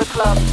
The club.